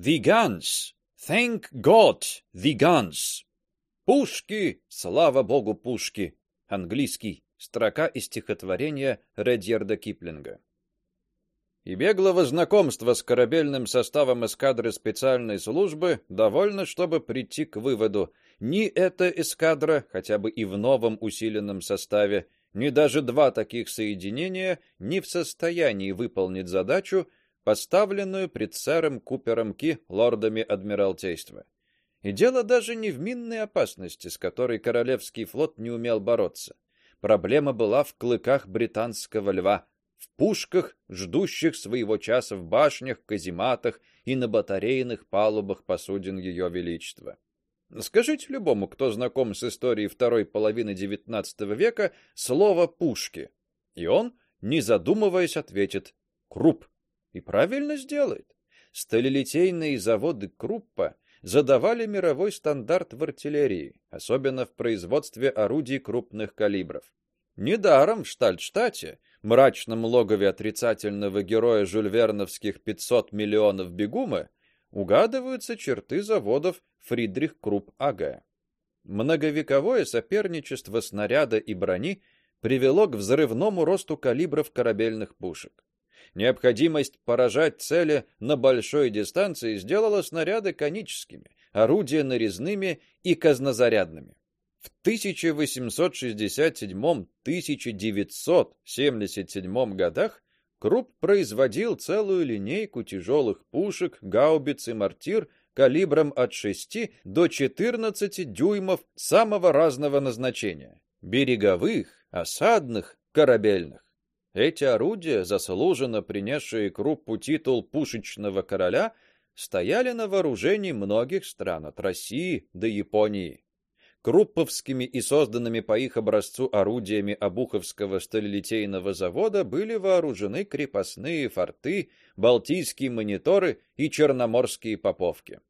The guns! Thank God, the guns! Пушки! Слава богу, пушки! Английский. Строка из стихотворения Редьярда Киплинга. И беглого знакомства с корабельным составом эскадры специальной службы довольно, чтобы прийти к выводу: ни эта эскадра, хотя бы и в новом усиленном составе, ни даже два таких соединения не в состоянии выполнить задачу, поставленную пред сэром Купером Ки лордами адмиралтейства. И дело даже не в минной опасности, с которой королевский флот не умел бороться. Проблема была в клыках британского льва, в пушках, ждущих своего часа в башнях, казематах и на батарейных палубах посудин ее величества. Скажите любому, кто знаком с историей второй половины XIX века, слово пушки, и он, не задумываясь, ответит: Круп. И правильно сделает. Сталелитейные заводы Круппа задавали мировой стандарт в артиллерии, особенно в производстве орудий крупных калибров. Недаром в Штальштате, мрачном логове отрицательного героя жюльверновских 500 миллионов бегума, угадываются черты заводов Фридрих Крупп АГ. Многовековое соперничество снаряда и брони привело к взрывному росту калибров корабельных пушек. Необходимость поражать цели на большой дистанции сделала снаряды коническими, орудия нарезными и казнозарядными. В 1867-1977 годах Крупп производил целую линейку тяжелых пушек, гаубиц и мортир калибром от 6 до 14 дюймов самого разного назначения: береговых, осадных, корабельных. Эти орудия, заслуженно принесшие Круппу титул пушечного короля, стояли на вооружении многих стран от России до Японии. Крупповскими и созданными по их образцу орудиями Обуховского сталелитейного завода были вооружены крепостные форты, балтийские мониторы и черноморские поповки.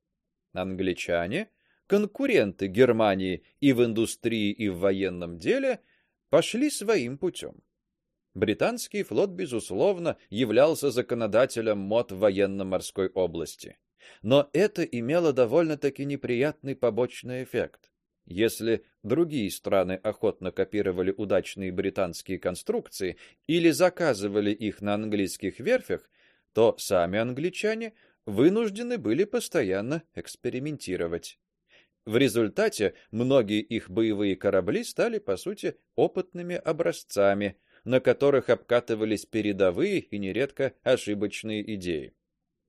Англичане, конкуренты Германии и в индустрии, и в военном деле, пошли своим путем. Британский флот безусловно являлся законодателем мод военно-морской области. Но это имело довольно-таки неприятный побочный эффект. Если другие страны охотно копировали удачные британские конструкции или заказывали их на английских верфях, то сами англичане вынуждены были постоянно экспериментировать. В результате многие их боевые корабли стали по сути опытными образцами, на которых обкатывались передовые и нередко ошибочные идеи.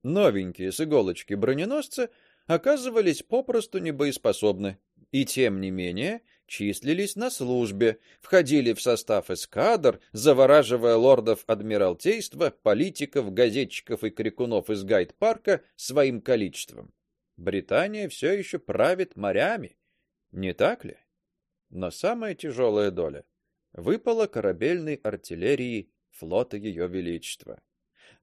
Новенькие с иголочки броненосцы оказывались попросту небоеспособны, и тем не менее числились на службе, входили в состав эскадр, завораживая лордов адмиралтейства, политиков, газетчиков и крикунов из гайд-парка своим количеством. Британия все еще правит морями, не так ли? Но самая тяжелая доля выпала корабельной артиллерии флота Ее Величества.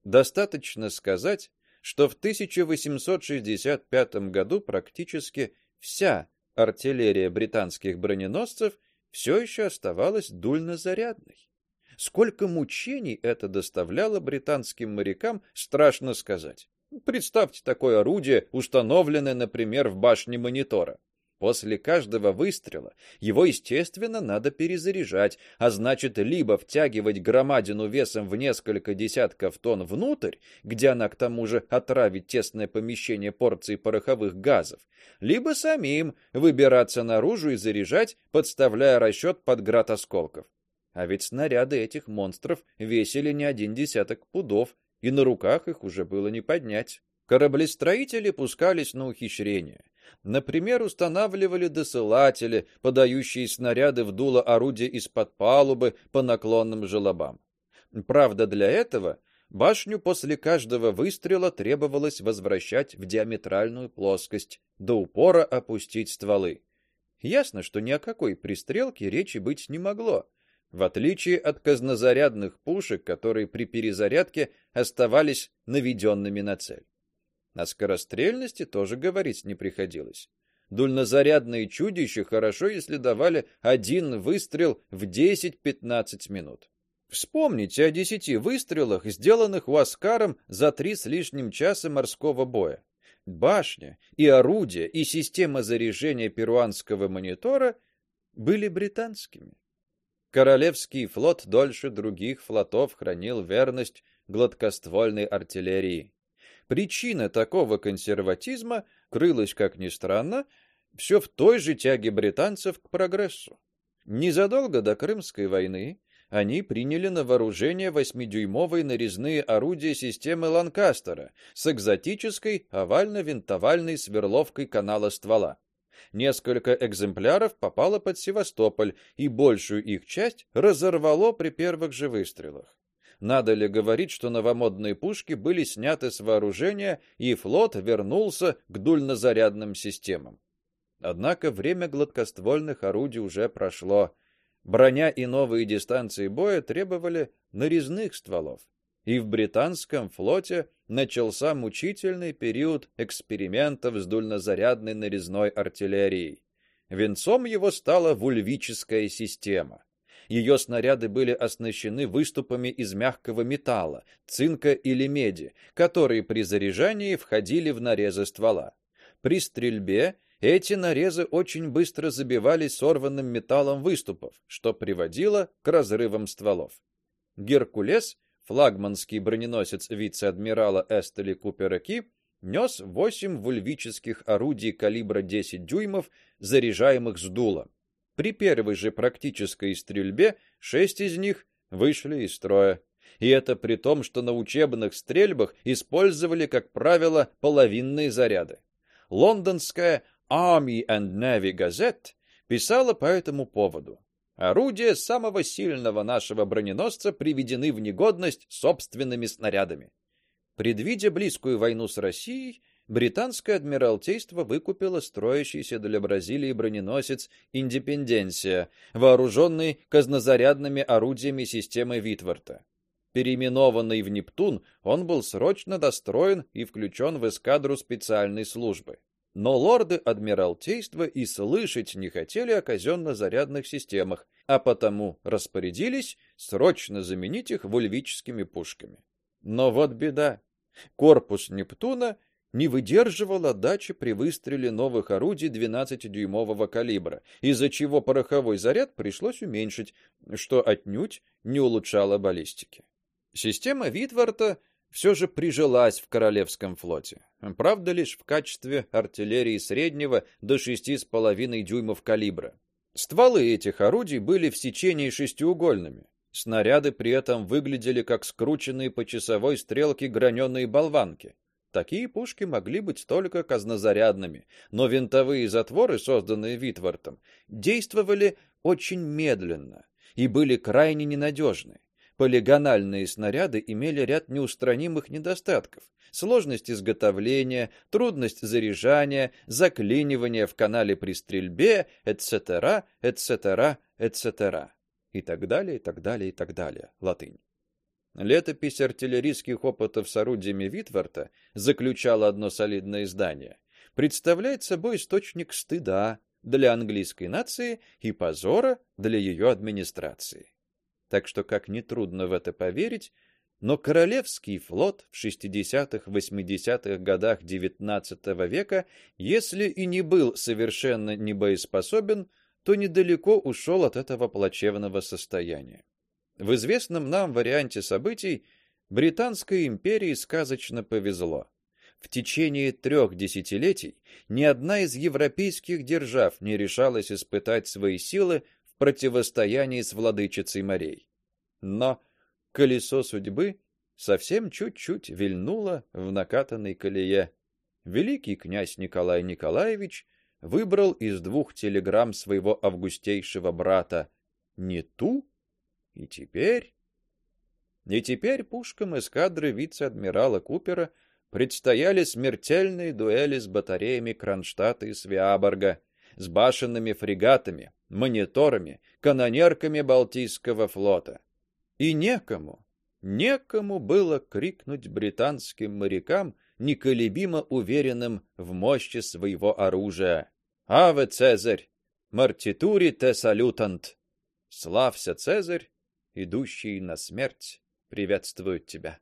Достаточно сказать, что в 1865 году практически вся артиллерия британских броненосцев все еще оставалась дульнозарядной. Сколько мучений это доставляло британским морякам, страшно сказать. Представьте такое орудие, установленное, например, в башне монитора. После каждого выстрела его, естественно, надо перезаряжать, а значит, либо втягивать громадину весом в несколько десятков тонн внутрь, где она к тому же отравит тесное помещение порции пороховых газов, либо самим выбираться наружу и заряжать, подставляя расчет под град осколков. А ведь снаряды этих монстров весили не один десяток пудов, и на руках их уже было не поднять. Кораблестроители пускались на ухищрения. Например, устанавливали досылатели, подающие снаряды в дуло орудия из-под палубы по наклонным желобам. Правда, для этого башню после каждого выстрела требовалось возвращать в диаметральную плоскость, до упора опустить стволы. Ясно, что ни о какой пристрелке речи быть не могло, в отличие от казнозарядных пушек, которые при перезарядке оставались наведенными на цель. О скорострельности тоже говорить не приходилось. Дульнозарядные чудища хорошо, если давали один выстрел в 10-15 минут. Вспомните о десяти выстрелах, сделанных у Аскаром за три с лишним часа морского боя. башня, и орудия, и система заряжения перуанского монитора были британскими. Королевский флот дольше других флотов хранил верность гладкоствольной артиллерии. Причина такого консерватизма крылась, как ни странно, все в той же тяге британцев к прогрессу. Незадолго до Крымской войны они приняли на вооружение восьмидюймовые нарезные орудия системы Ланкастера с экзотической овально-винтовальной сверловкой канала ствола. Несколько экземпляров попало под Севастополь, и большую их часть разорвало при первых же выстрелах. Надо ли говорить, что новомодные пушки были сняты с вооружения, и флот вернулся к дульнозарядным системам. Однако время гладкоствольных орудий уже прошло. Броня и новые дистанции боя требовали нарезных стволов. И в британском флоте начался мучительный период экспериментов с дульнозарядной нарезной артиллерией. Венцом его стала вульвическая система. Ее снаряды были оснащены выступами из мягкого металла, цинка или меди, которые при заряжании входили в нарезы ствола. При стрельбе эти нарезы очень быстро забивались сорванным металлом выступов, что приводило к разрывам стволов. Геркулес, флагманский броненосец вице-адмирала Эстели Купера Ки, нес восемь вульвических орудий калибра 10 дюймов, заряжаемых с дула. При первой же практической стрельбе шесть из них вышли из строя. И это при том, что на учебных стрельбах использовали, как правило, половинные заряды. Лондонская Army and Navy Gazette писала по этому поводу. Орудия самого сильного нашего броненосца приведены в негодность собственными снарядами. Предвидя близкую войну с Россией, британское адмиралтейство выкупило строящийся для Бразилии броненосец Индепенденсия, вооруженный казнозарядными орудиями системы Витворта. Переименованный в Нептун, он был срочно достроен и включен в эскадру специальной службы. Но лорды адмиралтейства и слышать не хотели о казенно-зарядных системах, а потому распорядились срочно заменить их вульвическими пушками. Но вот беда. Корпус Нептуна не выдерживал отдачи при выстреле новых орудий 12-дюймового калибра, из-за чего пороховой заряд пришлось уменьшить, что отнюдь не улучшало баллистики. Система Витварта все же прижилась в королевском флоте. Правда, лишь в качестве артиллерии среднего до 6,5 дюймов калибра. Стволы этих орудий были в сечении шестиугольными. Снаряды при этом выглядели как скрученные по часовой стрелке граненые болванки. Такие пушки могли быть только казнозарядными, но винтовые затворы, созданные Витвортом, действовали очень медленно и были крайне ненадежны. Полигональные снаряды имели ряд неустранимых недостатков: сложность изготовления, трудность заряжания, заклинивание в канале при стрельбе, etc., etc., etc. и так далее, и так далее, и так далее. Латынь. Летопись артиллерийских опытов с орудиями Витворта заключала одно солидное издание. Представляет собой источник стыда для английской нации и позора для ее администрации. Так что как не трудно в это поверить, но королевский флот в 60-80-х годах XIX века, если и не был совершенно небоеспособен, то недалеко ушел от этого плачевного состояния. В известном нам варианте событий британской империи сказочно повезло. В течение трех десятилетий ни одна из европейских держав не решалась испытать свои силы в противостоянии с владычицей морей. Но колесо судьбы совсем чуть-чуть вильнуло в накатанной колее. Великий князь Николай Николаевич выбрал из двух телеграмм своего августейшего брата не ту, и теперь... И теперь пушкам эскадры вице-адмирала Купера предстояли смертельные дуэли с батареями Кронштадта и Свиаборга, с башенными фрегатами, мониторами, канонерками Балтийского флота. И некому, некому было крикнуть британским морякам, неколебимо уверенным в мощи своего оружия: "Аве Цезарь, мартитури те салютант! Славься Цезарь, идущий на смерть, приветствует тебя.